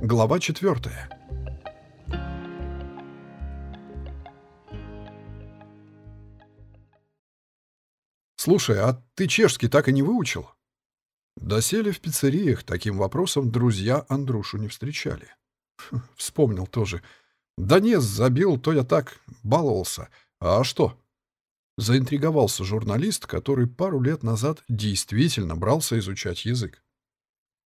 Глава четвертая. «Слушай, а ты чешский так и не выучил?» Досели в пиццериях таким вопросом друзья Андрушу не встречали. Вспомнил тоже. «Да не, забил, то я так, баловался. А что?» Заинтриговался журналист, который пару лет назад действительно брался изучать язык.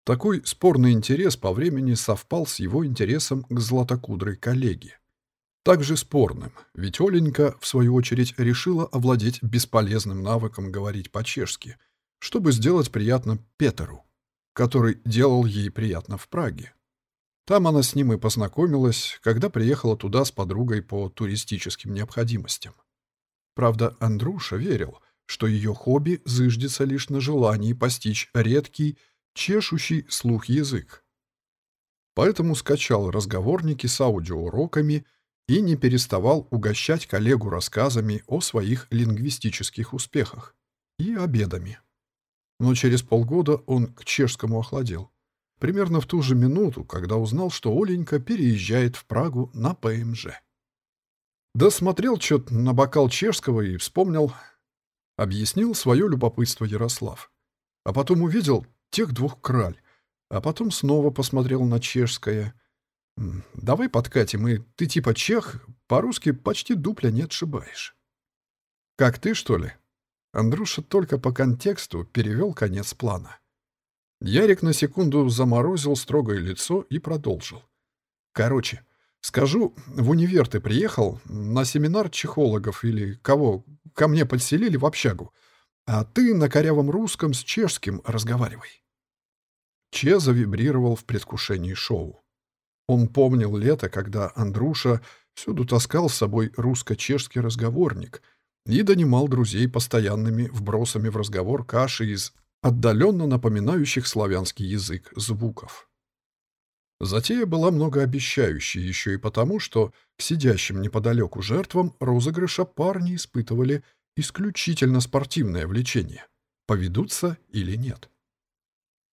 Такой спорный интерес по времени совпал с его интересом к златокудрой коллеге. Также спорным, ведь Оленька, в свою очередь, решила овладеть бесполезным навыком говорить по-чешски, чтобы сделать приятно Петеру, который делал ей приятно в Праге. Там она с ним и познакомилась, когда приехала туда с подругой по туристическим необходимостям. Правда, Андруша верил, что ее хобби зыждется лишь на желании постичь редкий, чешущий слух язык. Поэтому скачал разговорники с аудиоуроками и не переставал угощать коллегу рассказами о своих лингвистических успехах и обедами. Но через полгода он к чешскому охладел. Примерно в ту же минуту, когда узнал, что Оленька переезжает в Прагу на ПМЖ. Да смотрел что-то на бокал чешского и вспомнил, объяснил свое любопытство Ярослав. А потом увидел тех двух краль, а потом снова посмотрел на чешское. «Давай подкатим, и ты типа чех, по-русски почти дупля не отшибаешь». «Как ты, что ли?» Андрюша только по контексту перевел конец плана. Ярик на секунду заморозил строгое лицо и продолжил. «Короче, скажу, в универ ты приехал на семинар психологов или кого ко мне подселили в общагу, а ты на корявом русском с чешским разговаривай. Че завибрировал в предвкушении шоу. Он помнил лето, когда Андруша всюду таскал с собой русско-чешский разговорник и донимал друзей постоянными вбросами в разговор каши из отдаленно напоминающих славянский язык звуков. Затея была многообещающей еще и потому, что к сидящим неподалеку жертвам розыгрыша парни испытывали исключительно спортивное влечение, поведутся или нет.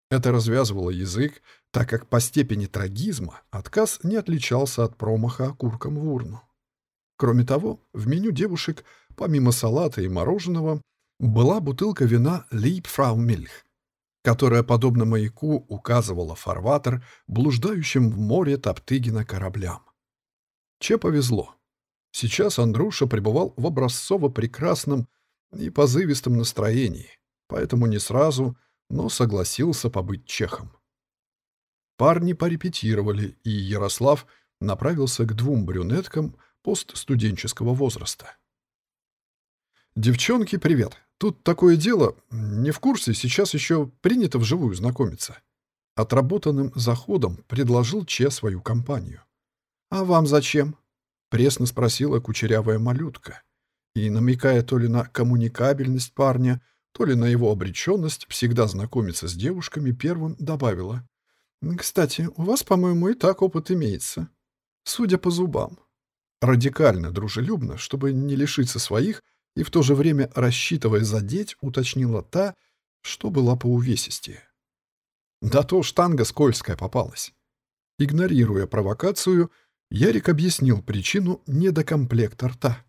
Это развязывало язык, так как по степени трагизма отказ не отличался от промаха окурком в урну. Кроме того, в меню девушек, помимо салата и мороженого, была бутылка вина Liebfraumilch, которая, подобно маяку, указывала фарватер блуждающим в море Топтыгина кораблям. Че повезло. Сейчас Андруша пребывал в образцово-прекрасном и позывистом настроении, поэтому не сразу — но согласился побыть чехом. Парни порепетировали, и Ярослав направился к двум брюнеткам постстуденческого возраста. «Девчонки, привет! Тут такое дело, не в курсе, сейчас еще принято вживую знакомиться». Отработанным заходом предложил Че свою компанию. «А вам зачем?» — пресно спросила кучерявая малютка. И, намекая то ли на коммуникабельность парня, то ли на его обреченность всегда знакомиться с девушками, первым добавила. «Кстати, у вас, по-моему, и так опыт имеется. Судя по зубам». Радикально дружелюбно, чтобы не лишиться своих, и в то же время, рассчитывая задеть, уточнила та, что была по увесистее. Да то штанга скользкая попалась. Игнорируя провокацию, Ярик объяснил причину недокомплекта рта.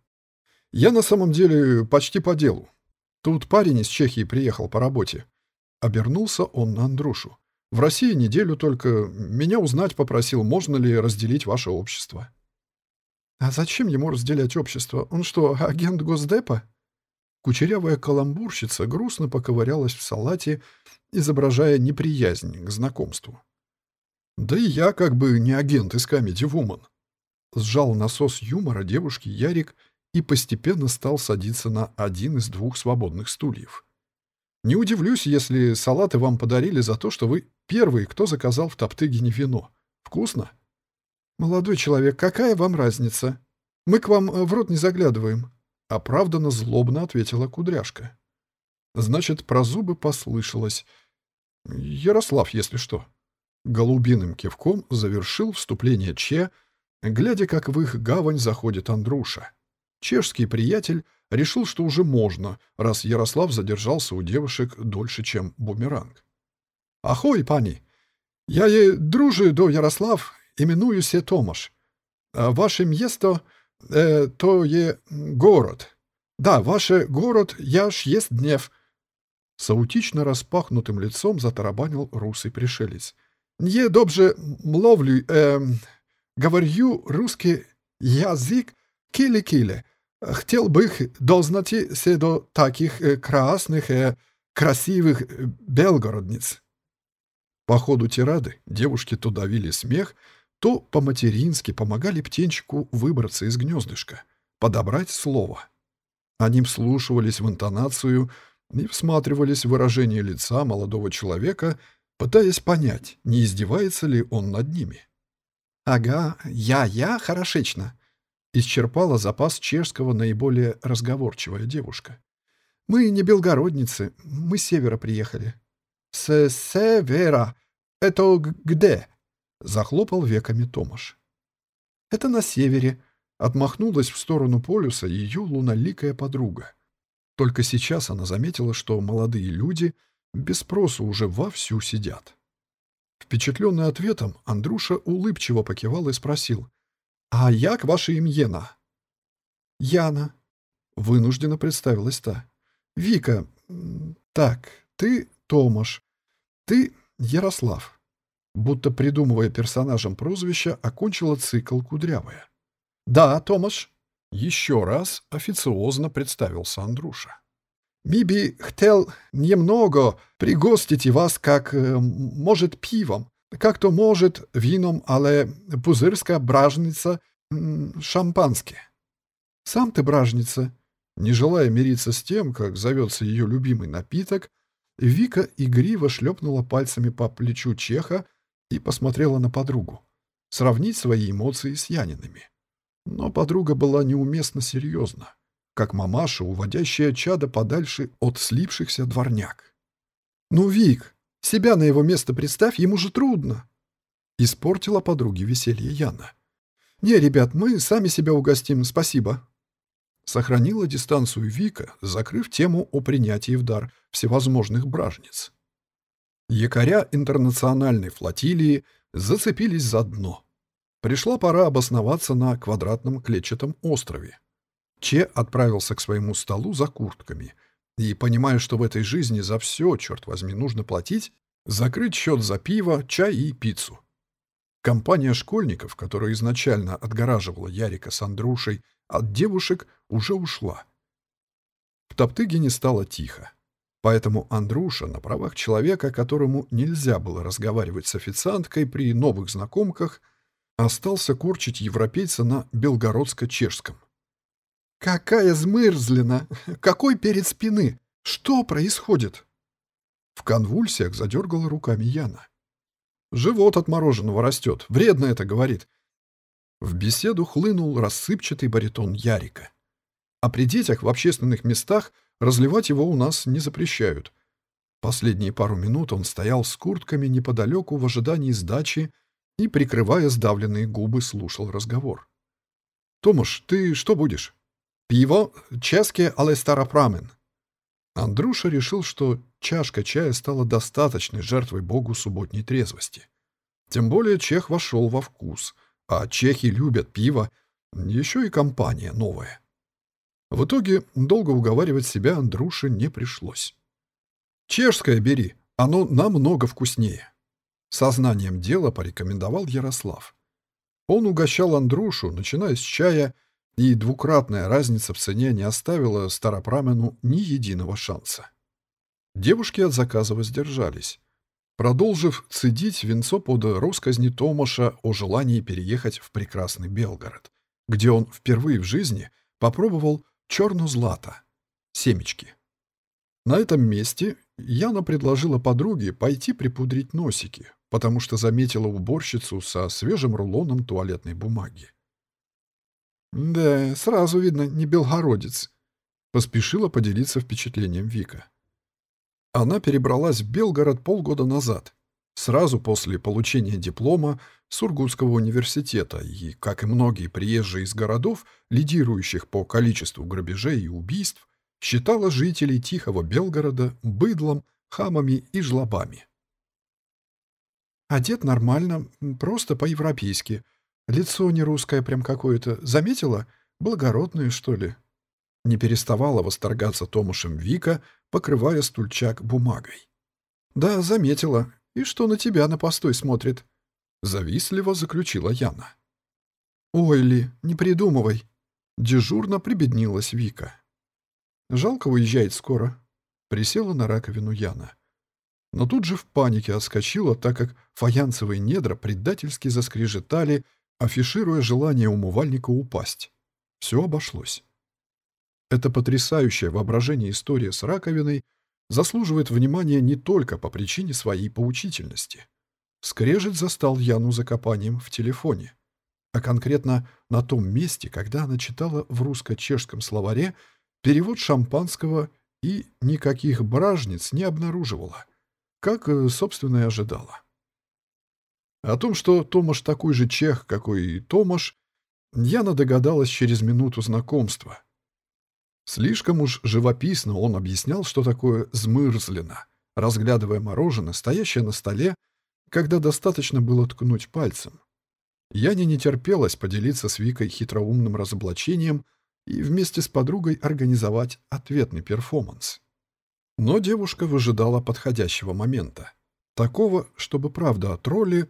«Я на самом деле почти по делу. Тут парень из Чехии приехал по работе. Обернулся он на Андрушу. В России неделю только. Меня узнать попросил, можно ли разделить ваше общество. А зачем ему разделять общество? Он что, агент Госдепа? Кучерявая каламбурщица грустно поковырялась в салате, изображая неприязнь к знакомству. Да и я как бы не агент из Comedy Woman. Сжал насос юмора девушки Ярик — и постепенно стал садиться на один из двух свободных стульев. Не удивлюсь, если салаты вам подарили за то, что вы первый, кто заказал в Топтыгине вино. Вкусно? Молодой человек, какая вам разница? Мы к вам э, в рот не заглядываем. Оправданно злобно ответила кудряшка. Значит, про зубы послышалось. Ярослав, если что. Голубиным кивком завершил вступление Че, глядя, как в их гавань заходит Андруша. Чешский приятель решил, что уже можно, раз Ярослав задержался у девушек дольше, чем бумеранг. «Ахой, пани! Я е дружу до Ярослав, именуюся Томаш. А ваше место э, то е город. Да, ваше город, я есть днев. С аутично распахнутым лицом затарабанил русый пришелец. «Не добже мловлю, э, говорю русский язык кили-кили. Хотел бы дознать се до таких э, красных, э, красивых э, белгородниц». По ходу тирады девушки то давили смех, то по-матерински помогали птенчику выбраться из гнездышка, подобрать слово. Они вслушивались в интонацию — и всматривались в выражение лица молодого человека, пытаясь понять, не издевается ли он над ними. «Ага, я-я, хорошечно», — исчерпала запас чешского наиболее разговорчивая девушка. «Мы не белгородницы, мы с севера приехали». «С севера? Это где?» — захлопал веками Томаш. «Это на севере», — отмахнулась в сторону полюса ее луноликая подруга. Только сейчас она заметила, что молодые люди без спросу уже вовсю сидят. Впечатленный ответом, Андруша улыбчиво покивал и спросил, «А як ваше им'ена?» «Яна», — вынужденно представилась та. «Вика, так, ты Томаш, ты Ярослав». Будто придумывая персонажем прозвища, окончила цикл Кудрявая. «Да, Томаш», еще раз официозно представился Андруша. «Миби хотел немного пригостить вас, как, э, может, пивом, как то может вином, але пузырская бражница шампанское». «Сам ты бражница». Не желая мириться с тем, как зовется ее любимый напиток, Вика игриво шлепнула пальцами по плечу Чеха и посмотрела на подругу. Сравнить свои эмоции с Яниными. Но подруга была неуместно серьезна, как мамаша, уводящая чада подальше от слипшихся дворняк. «Ну, Вик, себя на его место представь, ему же трудно!» Испортила подруге веселье Яна. «Не, ребят, мы сами себя угостим, спасибо!» Сохранила дистанцию Вика, закрыв тему о принятии в дар всевозможных бражниц. Якоря интернациональной флотилии зацепились за дно — Пришла пора обосноваться на квадратном клетчатом острове. Че отправился к своему столу за куртками и, понимая, что в этой жизни за все, черт возьми, нужно платить, закрыть счет за пиво, чай и пиццу. Компания школьников, которая изначально отгораживала Ярика с Андрушей от девушек, уже ушла. В Топтыгине стало тихо. Поэтому Андруша на правах человека, которому нельзя было разговаривать с официанткой при новых знакомках, остался корчить европейца на белгородско-чешском. «Какая змырзлина! Какой перед спины! Что происходит?» В конвульсиях задергала руками Яна. «Живот от мороженого растет. Вредно это, — говорит». В беседу хлынул рассыпчатый баритон Ярика. А при детях в общественных местах разливать его у нас не запрещают. Последние пару минут он стоял с куртками неподалеку в ожидании сдачи и, прикрывая сдавленные губы, слушал разговор. «Томаш, ты что будешь?» «Пиво, ческе, але старопрамен». Андруша решил, что чашка чая стала достаточной жертвой богу субботней трезвости. Тем более чех вошел во вкус, а чехи любят пиво, еще и компания новая. В итоге долго уговаривать себя Андруше не пришлось. «Чешское бери, оно намного вкуснее». Сознанием дела порекомендовал Ярослав. Он угощал Андрушу, начиная с чая, и двукратная разница в цене не оставила Старопрамену ни единого шанса. Девушки от заказа воздержались, продолжив цедить венцо под росказни Томаша о желании переехать в прекрасный Белгород, где он впервые в жизни попробовал черно-злато — семечки. На этом месте Яна предложила подруге пойти припудрить носики, потому что заметила уборщицу со свежим рулоном туалетной бумаги. «Да, сразу видно, не белгородец», — поспешила поделиться впечатлением Вика. Она перебралась в Белгород полгода назад, сразу после получения диплома Сургутского университета и, как и многие приезжие из городов, лидирующих по количеству грабежей и убийств, считала жителей Тихого Белгорода быдлом, хамами и жлобами. Одет нормально, просто по-европейски. Лицо не русское прям какое-то. Заметила? Благородное, что ли?» Не переставала восторгаться Томушем Вика, покрывая стульчак бумагой. «Да, заметила. И что на тебя на постой смотрит?» Завистливо заключила Яна. «Ой, Ли, не придумывай!» Дежурно прибеднилась Вика. «Жалко уезжает скоро», — присела на раковину Яна. Но тут же в панике отскочила, так как фаянсовые недра предательски заскрежетали, афишируя желание умывальника упасть. Все обошлось. Эта потрясающая воображение история с раковиной заслуживает внимания не только по причине своей поучительности. Скрежет застал Яну за копанием в телефоне а конкретно на том месте, когда она читала в русско-чешском словаре перевод шампанского и никаких бражниц не обнаруживала, как, э, собственно, и ожидала. О том, что Томаш такой же чех, какой и Томаш, Яна догадалась через минуту знакомства. Слишком уж живописно он объяснял, что такое «змырзлина», разглядывая мороженое, стоящее на столе, когда достаточно было ткнуть пальцем. Яне не терпелось поделиться с Викой хитроумным разоблачением и вместе с подругой организовать ответный перформанс. Но девушка выжидала подходящего момента. Такого, чтобы правда о тролле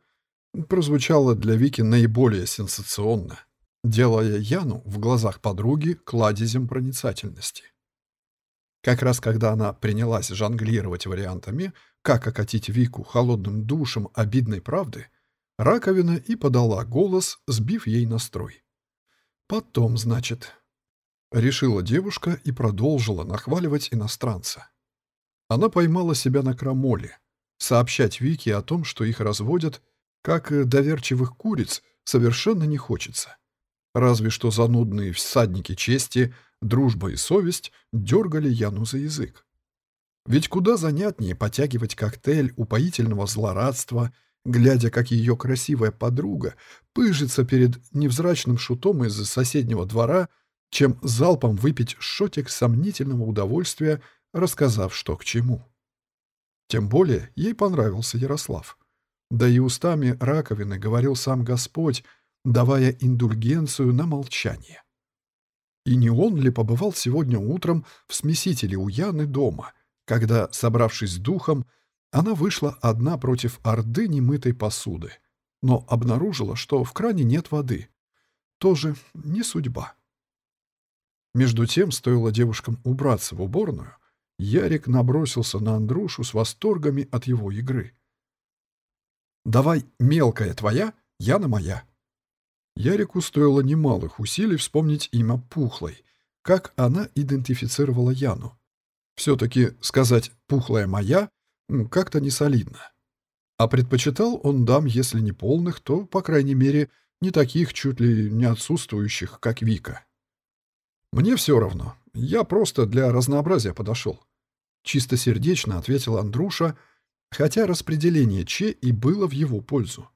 прозвучала для Вики наиболее сенсационно, делая Яну в глазах подруги кладезем проницательности. Как раз когда она принялась жонглировать вариантами, как окатить Вику холодным душем обидной правды — раковина и подала голос, сбив ей настрой. «Потом, значит...» Решила девушка и продолжила нахваливать иностранца. Она поймала себя на крамоле. Сообщать Вике о том, что их разводят, как доверчивых куриц, совершенно не хочется. Разве что занудные всадники чести, дружба и совесть дергали Яну за язык. Ведь куда занятнее потягивать коктейль упоительного злорадства — глядя, как ее красивая подруга пыжится перед невзрачным шутом из соседнего двора, чем залпом выпить шотик сомнительного удовольствия, рассказав, что к чему. Тем более ей понравился Ярослав. Да и устами раковины говорил сам Господь, давая индульгенцию на молчание. И не он ли побывал сегодня утром в смесителе у Яны дома, когда, собравшись с духом, она вышла одна против орды немытой посуды, но обнаружила, что в кране нет воды. Тоже не судьба. Между тем, стоило девушкам убраться в уборную, Ярик набросился на Андрюшу с восторгами от его игры. «Давай, мелкая твоя, Яна моя». Ярику стоило немалых усилий вспомнить имя Пухлой, как она идентифицировала Яну. Все-таки сказать «пухлая моя» как-то не солидно. А предпочитал он дам, если не полных, то, по крайней мере, не таких чуть ли не отсутствующих, как Вика. «Мне все равно. Я просто для разнообразия подошел». Чистосердечно ответил Андруша, хотя распределение Че и было в его пользу.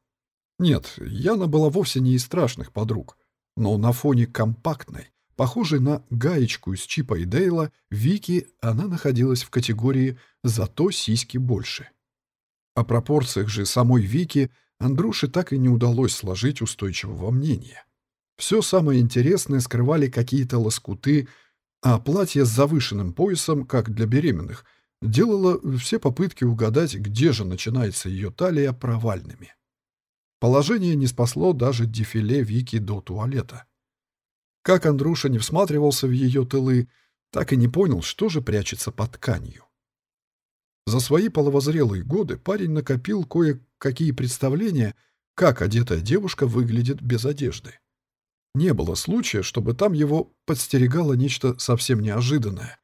Нет, Яна была вовсе не из страшных подруг, но на фоне компактной, Похожей на гаечку из Чипа и Дейла, Вики она находилась в категории «зато сиськи больше». О пропорциях же самой Вики Андрюше так и не удалось сложить устойчивого мнения. Все самое интересное скрывали какие-то лоскуты, а платье с завышенным поясом, как для беременных, делало все попытки угадать, где же начинается ее талия, провальными. Положение не спасло даже дефиле Вики до туалета. Как Андруша не всматривался в ее тылы, так и не понял, что же прячется под тканью. За свои половозрелые годы парень накопил кое-какие представления, как одетая девушка выглядит без одежды. Не было случая, чтобы там его подстерегало нечто совсем неожиданное,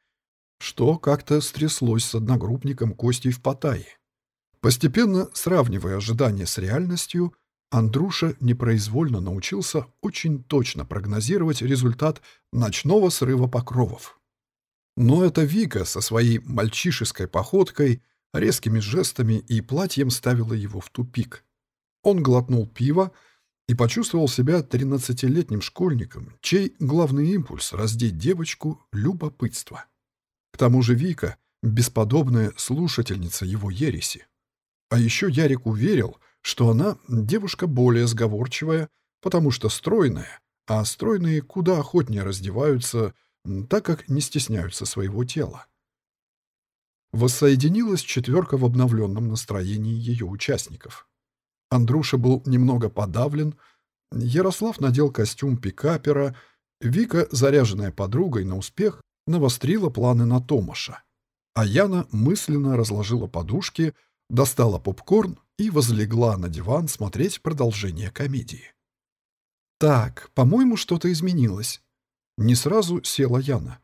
что как-то стряслось с одногруппником Костей в Паттайе. Постепенно, сравнивая ожидания с реальностью, Андруша непроизвольно научился очень точно прогнозировать результат ночного срыва покровов. Но эта Вика со своей мальчишеской походкой, резкими жестами и платьем ставила его в тупик. Он глотнул пиво и почувствовал себя тринадцатилетним школьником, чей главный импульс — раздеть девочку — любопытство. К тому же Вика — бесподобная слушательница его ереси. А еще Ярик уверил — что она девушка более сговорчивая, потому что стройная, а стройные куда охотнее раздеваются, так как не стесняются своего тела. Воссоединилась четверка в обновленном настроении ее участников. Андруша был немного подавлен, Ярослав надел костюм пикапера, Вика, заряженная подругой на успех, навострила планы на Томаша. А Яна мысленно разложила подушки, достала попкорн и возлегла на диван смотреть продолжение комедии. «Так, по-моему, что-то изменилось». Не сразу села Яна.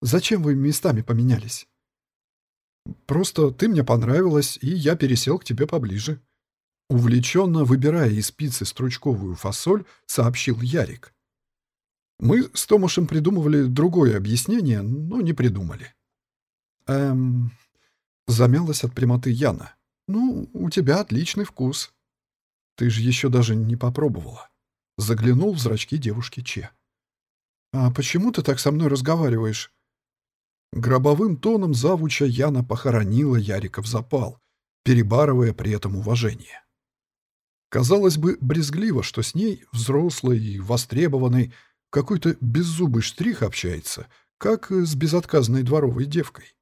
«Зачем вы местами поменялись?» «Просто ты мне понравилась, и я пересел к тебе поближе». Увлеченно выбирая из пиццы стручковую фасоль, сообщил Ярик. Мы с Томашем придумывали другое объяснение, но не придумали. Эм... Замялась от прямоты Яна. Ну, у тебя отличный вкус. Ты же еще даже не попробовала. Заглянул в зрачки девушки Че. А почему ты так со мной разговариваешь? Гробовым тоном завуча Яна похоронила Ярика в запал, перебарывая при этом уважение. Казалось бы, брезгливо, что с ней, взрослой и востребованной, какой-то беззубый штрих общается, как с безотказной дворовой девкой.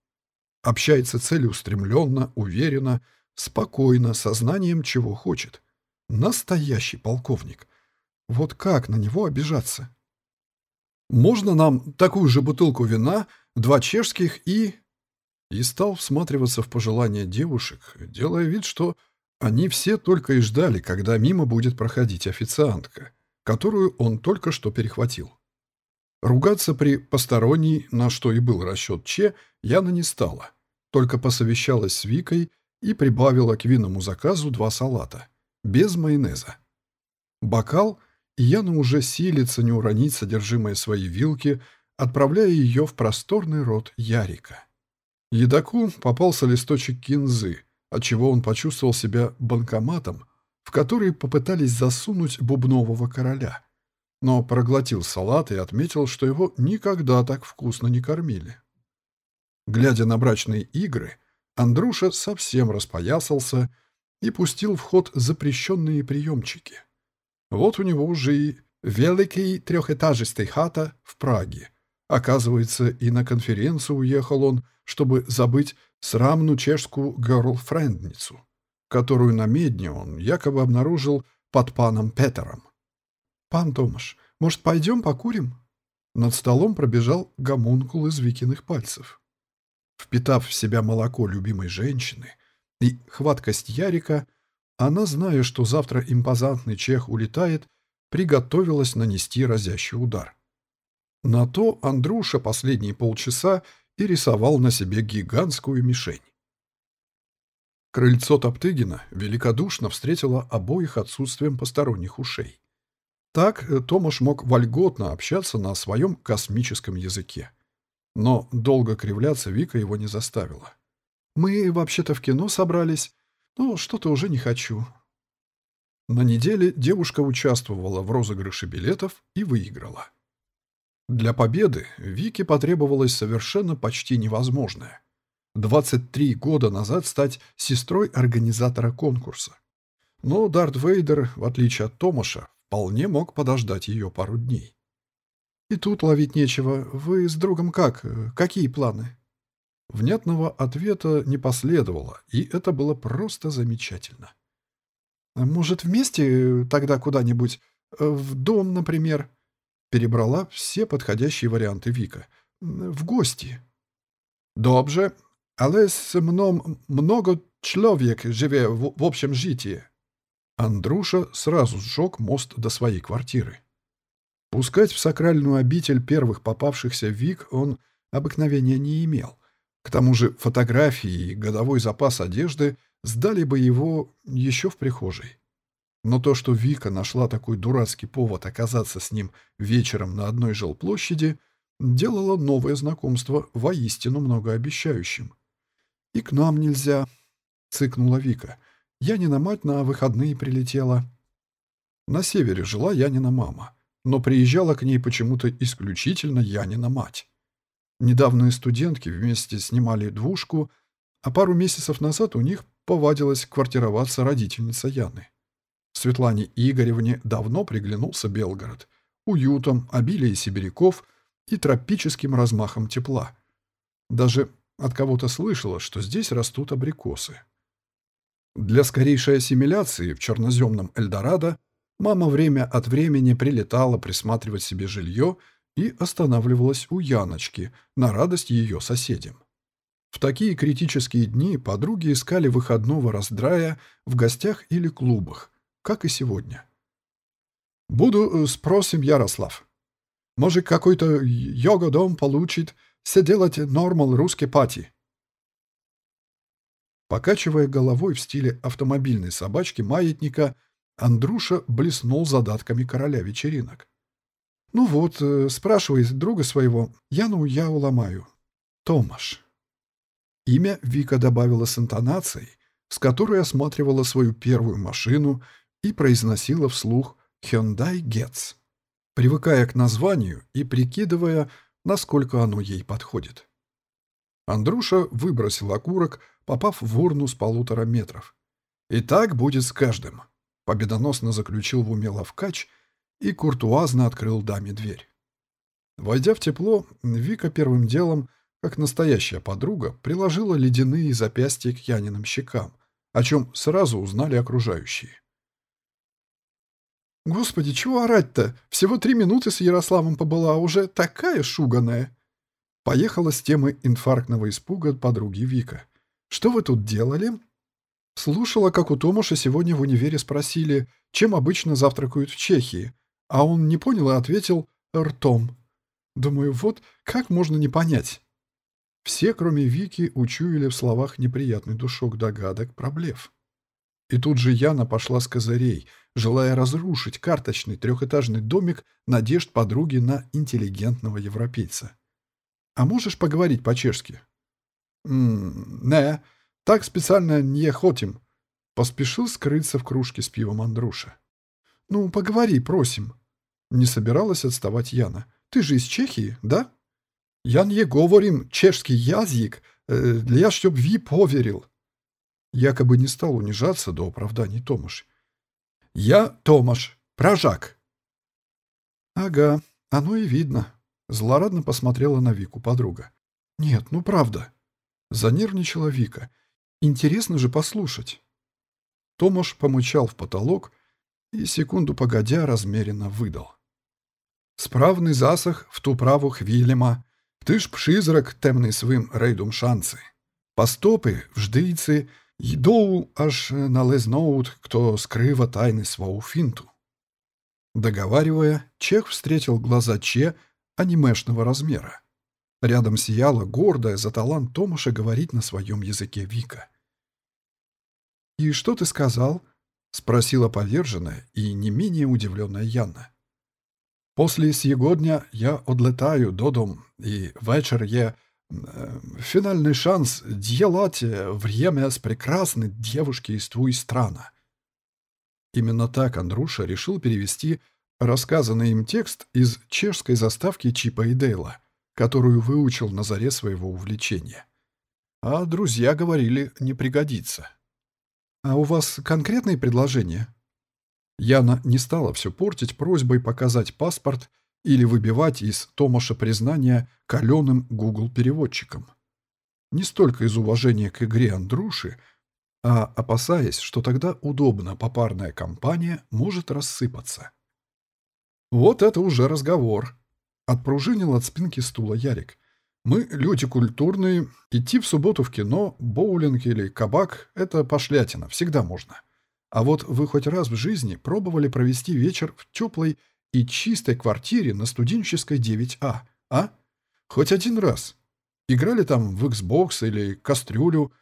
Общается целеустремленно, уверенно, спокойно, сознанием, чего хочет. Настоящий полковник. Вот как на него обижаться? «Можно нам такую же бутылку вина, два чешских и...» И стал всматриваться в пожелания девушек, делая вид, что они все только и ждали, когда мимо будет проходить официантка которую он только что перехватил. Ругаться при посторонней, на что и был расчет Че, Яна не стала, только посовещалась с Викой и прибавила к винному заказу два салата, без майонеза. Бокал, и Яна уже силится не уронить содержимое своей вилки, отправляя ее в просторный рот Ярика. Едаку попался листочек кинзы, отчего он почувствовал себя банкоматом, в который попытались засунуть бубнового короля, но проглотил салат и отметил, что его никогда так вкусно не кормили. Глядя на брачные игры, Андруша совсем распоясался и пустил в ход запрещенные приемчики. Вот у него уже и великий трехэтажистый хата в Праге. Оказывается, и на конференцию уехал он, чтобы забыть срамную чешскую герлфрендницу которую на медне он якобы обнаружил под паном Петером. «Пан Томаш, может, пойдем покурим?» Над столом пробежал гомункул из Викиных пальцев. Впитав в себя молоко любимой женщины и хваткость Ярика, она, зная, что завтра импозантный чех улетает, приготовилась нанести разящий удар. На то Андруша последние полчаса и рисовал на себе гигантскую мишень. Крыльцо Топтыгина великодушно встретило обоих отсутствием посторонних ушей. Так э, Томаш мог вольготно общаться на своем космическом языке. Но долго кривляться Вика его не заставила. «Мы вообще-то в кино собрались, но что-то уже не хочу». На неделе девушка участвовала в розыгрыше билетов и выиграла. Для победы Вике потребовалось совершенно почти невозможное 23 года назад стать сестрой организатора конкурса. Но Дарт Вейдер, в отличие от Томаша, вполне мог подождать ее пару дней. «И тут ловить нечего. Вы с другом как? Какие планы?» Внятного ответа не последовало, и это было просто замечательно. «Может, вместе тогда куда-нибудь? В дом, например?» Перебрала все подходящие варианты Вика. «В гости». «Добже. Але с мном много человек живе в, в общем житии. Андруша сразу сжег мост до своей квартиры. Пускать в сакральную обитель первых попавшихся Вик он обыкновения не имел. К тому же фотографии и годовой запас одежды сдали бы его еще в прихожей. Но то, что Вика нашла такой дурацкий повод оказаться с ним вечером на одной жилплощади, делало новое знакомство воистину многообещающим. «И к нам нельзя», — цыкнула Вика. «Янина мать на выходные прилетела». На севере жила Янина мама, но приезжала к ней почему-то исключительно Янина мать. Недавние студентки вместе снимали двушку, а пару месяцев назад у них повадилась квартироваться родительница Яны. Светлане Игоревне давно приглянулся Белгород. Уютом, обилие сибиряков и тропическим размахом тепла. Даже от кого-то слышала, что здесь растут абрикосы. Для скорейшей ассимиляции в черноземном Эльдорадо мама время от времени прилетала присматривать себе жилье и останавливалась у Яночки на радость ее соседям. В такие критические дни подруги искали выходного раздрая в гостях или клубах, как и сегодня. «Буду э, спросим, Ярослав. Может, какой-то йога-дом получит, все делать нормал русский пати?» Покачивая головой в стиле автомобильной собачки маятника, Андруша блеснул задатками короля вечеринок. «Ну вот, э, спрашивает друга своего, Яну я уломаю. Томаш». Имя Вика добавила с интонацией, с которой осматривала свою первую машину и произносила вслух «Hyundai Getz», привыкая к названию и прикидывая, насколько оно ей подходит. Андруша выбросил окурок, попав в урну с полутора метров. «И так будет с каждым», — победоносно заключил в уме Лавкач и куртуазно открыл даме дверь. Войдя в тепло, Вика первым делом как настоящая подруга, приложила ледяные запястья к Яниным щекам, о чем сразу узнали окружающие. «Господи, чего орать-то? Всего три минуты с Ярославом побыла, а уже такая шуганая!» Поехала с темы инфарктного испуга подруги Вика. «Что вы тут делали?» Слушала, как у Томаша сегодня в универе спросили, чем обычно завтракают в Чехии, а он не понял и ответил «ртом». Думаю, вот как можно не понять? Все, кроме Вики, учуяли в словах неприятный душок догадок про блеф. И тут же Яна пошла с козырей, желая разрушить карточный трехэтажный домик надежд подруги на интеллигентного европейца. «А можешь поговорить по-чешски?» «Не, так специально не хотим», — поспешил скрыться в кружке с пивом Андруша. «Ну, поговори, просим». Не собиралась отставать Яна. «Ты же из Чехии, да?» Я не говорим чешский язык, для чтоб ви поверил. Якобы не стал унижаться до оправданий Томаш. Я Томаш, прожак. Ага, оно и видно. Злорадно посмотрела на Вику подруга. Нет, ну правда. Занервничала Вика. Интересно же послушать. Томаш помычал в потолок и секунду погодя размеренно выдал. Справный засах в ту праву хвилема, Ти ж призрак темний своїм рейдом шанси. Постопи, вждийці, йдоу аж налезноут, кто скрыва тайны свою финту. Договаривая, Чех встретил глаза Че анимешного размера. Рядом сияла гордая за талант Томаша говорить на своем языке Вика. «И что ты сказал?» — спросила поверженная и не менее удивленная Яна. После сьогодні я одлетаю додому, і вечір є финальный шанс делать время с прекрасной девушки из твоей страны. Именно так Андруша решил перевести рассказанный им текст из чешской заставки Чипа и Дейла, которую выучил на заре своего увлечения. А друзья говорили, не пригодится. «А у вас конкретные предложения?» Яна не стала все портить просьбой показать паспорт или выбивать из Томаша признания каленым Google-переводчиком. Не столько из уважения к игре Андруши, а опасаясь, что тогда удобно попарная компания может рассыпаться. «Вот это уже разговор», — отпружинил от спинки стула Ярик. «Мы люди культурные, идти в субботу в кино, боулинг или кабак — это пошлятина, всегда можно. А вот вы хоть раз в жизни пробовали провести вечер в теплой и чистой квартире на студенческой 9А, а? Хоть один раз. Играли там в Xbox или кастрюлю.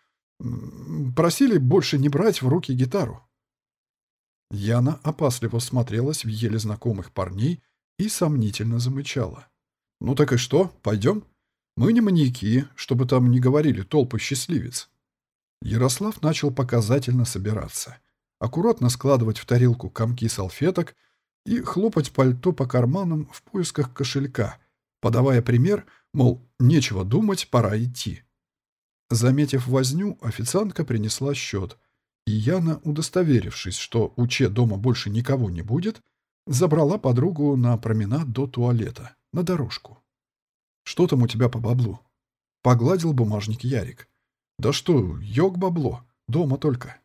Просили больше не брать в руки гитару. Яна опасливо смотрелась в еле знакомых парней и сомнительно замычала. «Ну так и что, пойдем? Мы не маньяки, чтобы там не говорили толпы счастливец». Ярослав начал показательно собираться аккуратно складывать в тарелку комки салфеток и хлопать пальто по карманам в поисках кошелька, подавая пример, мол, нечего думать, пора идти. Заметив возню, официантка принесла счет, И Яна, удостоверившись, что у Че дома больше никого не будет, забрала подругу на променад до туалета, на дорожку. «Что там у тебя по баблу?» Погладил бумажник Ярик. «Да что, йог бабло, дома только».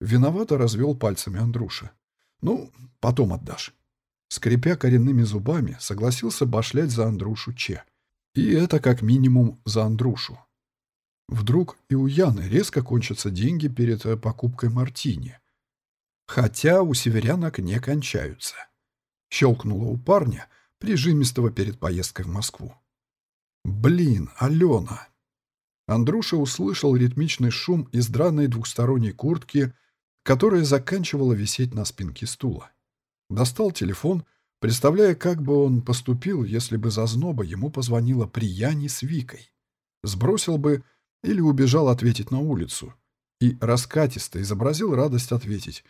Виновато развел пальцами Андруша. «Ну, потом отдашь». Скрипя коренными зубами, согласился башлять за Андрушу Че. И это как минимум за Андрушу. Вдруг и у Яны резко кончатся деньги перед э, покупкой мартини. Хотя у северянок не кончаются. Щелкнуло у парня, прижимистого перед поездкой в Москву. «Блин, Алена!» Андруша услышал ритмичный шум из драной двухсторонней куртки, которая заканчивала висеть на спинке стула. Достал телефон, представляя, как бы он поступил, если бы зазноба ему позвонила при Яне с Викой. Сбросил бы или убежал ответить на улицу. И раскатисто изобразил радость ответить.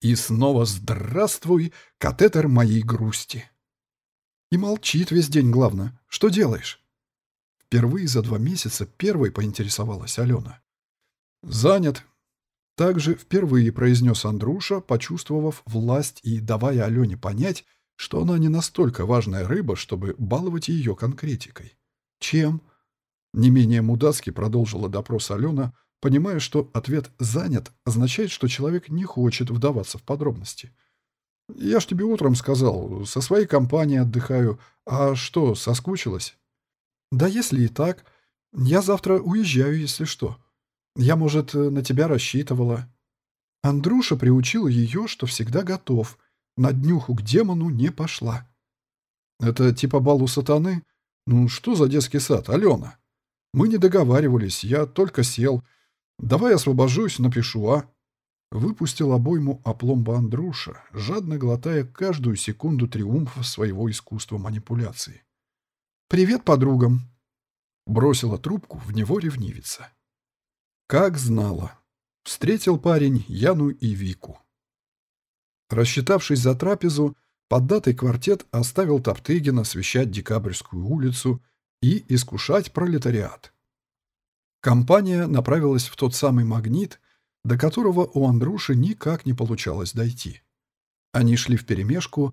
И снова «Здравствуй, катетер моей грусти!» И молчит весь день, главное. Что делаешь? Впервые за два месяца первой поинтересовалась Алена. «Занят». Также впервые произнес Андруша, почувствовав власть и давая Алене понять, что она не настолько важная рыба, чтобы баловать ее конкретикой. «Чем?» Не менее мудацки продолжила допрос Алена, понимая, что ответ «занят» означает, что человек не хочет вдаваться в подробности. «Я ж тебе утром сказал, со своей компанией отдыхаю. А что, соскучилась?» «Да если и так. Я завтра уезжаю, если что. Я, может, на тебя рассчитывала». Андруша приучил ее, что всегда готов. На днюху к демону не пошла. «Это типа балу сатаны? Ну что за детский сад, Алена?» Мы не договаривались, я только сел. Давай освобожусь, напишу, а? Выпустил обойму опломба Андруша, жадно глотая каждую секунду триумфа своего искусства манипуляции. «Привет подругам!» Бросила трубку в него ревнивица. Как знала. Встретил парень Яну и Вику. Рассчитавшись за трапезу, поддатый квартет оставил Топтыгина освещать Декабрьскую улицу и искушать пролетариат. Компания направилась в тот самый магнит, до которого у Андруши никак не получалось дойти. Они шли вперемешку,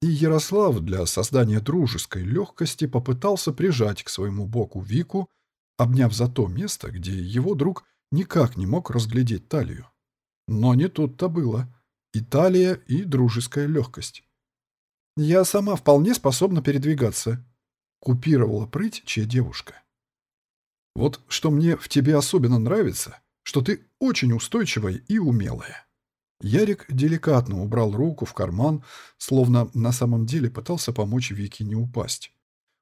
и Ярослав для создания дружеской легкости попытался прижать к своему боку Вику, обняв за то место, где его друг никак не мог разглядеть талию. Но не тут-то было. И талия, и дружеская легкость. «Я сама вполне способна передвигаться», купировала прыть, чья девушка. Вот что мне в тебе особенно нравится, что ты очень устойчивая и умелая. Ярик деликатно убрал руку в карман, словно на самом деле пытался помочь Вике не упасть.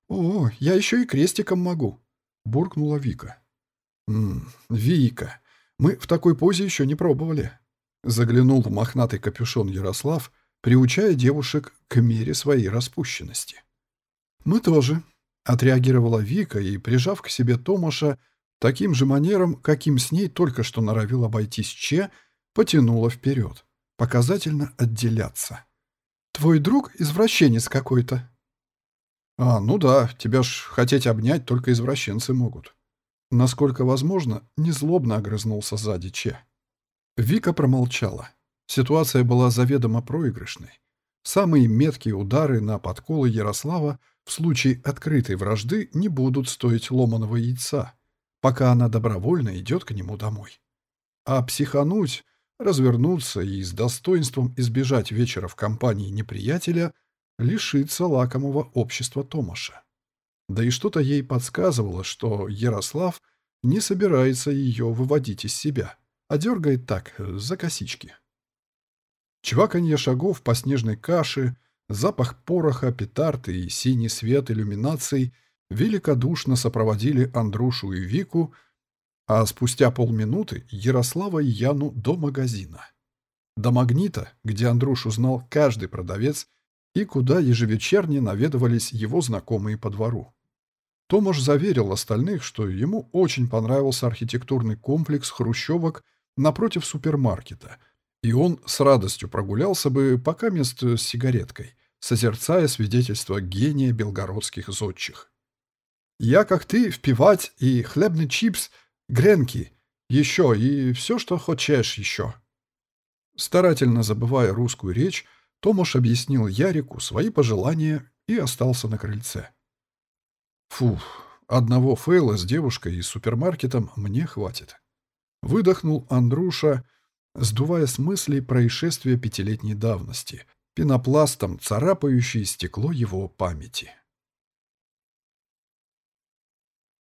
«О, я еще и крестиком могу», — буркнула Вика. «М -м, «Вика, мы в такой позе еще не пробовали», — заглянул в мохнатый капюшон Ярослав, приучая девушек к мере своей распущенности. «Мы тоже», — отреагировала Вика и, прижав к себе Томаша, таким же манером, каким с ней только что норовил обойтись Че, потянула вперед, показательно отделяться. «Твой друг извращенец какой-то». «А, ну да, тебя ж хотеть обнять только извращенцы могут». Насколько возможно, незлобно огрызнулся сзади Че. Вика промолчала. Ситуация была заведомо проигрышной. Самые меткие удары на подколы Ярослава в случае открытой вражды не будут стоить ломаного яйца, пока она добровольно идет к нему домой. А психануть, развернуться и с достоинством избежать вечера в компании неприятеля лишится лакомого общества Томаша. Да и что-то ей подсказывало, что Ярослав не собирается ее выводить из себя, а дергает так, за косички. Чваканье шагов по снежной каше — Запах пороха, петард и синий свет иллюминаций великодушно сопроводили Андрушу и Вику, а спустя полминуты Ярослава и Яну до магазина. До магнита, где Андрушу знал каждый продавец и куда ежевечерне наведывались его знакомые по двору. Томаш заверил остальных, что ему очень понравился архитектурный комплекс хрущевок напротив супермаркета, и он с радостью прогулялся бы пока мест с сигареткой, созерцая свидетельство гения белгородских зодчих. «Я, как ты, впивать и хлебный чипс, гренки, Еще и все, что хочешь еще». Старательно забывая русскую речь, Томаш объяснил Ярику свои пожелания и остался на крыльце. Фух, одного фейла с девушкой и супермаркетом мне хватит. Выдохнул Андруша, сдувая с мыслей происшествия пятилетней давности, пенопластом царапающее стекло его памяти.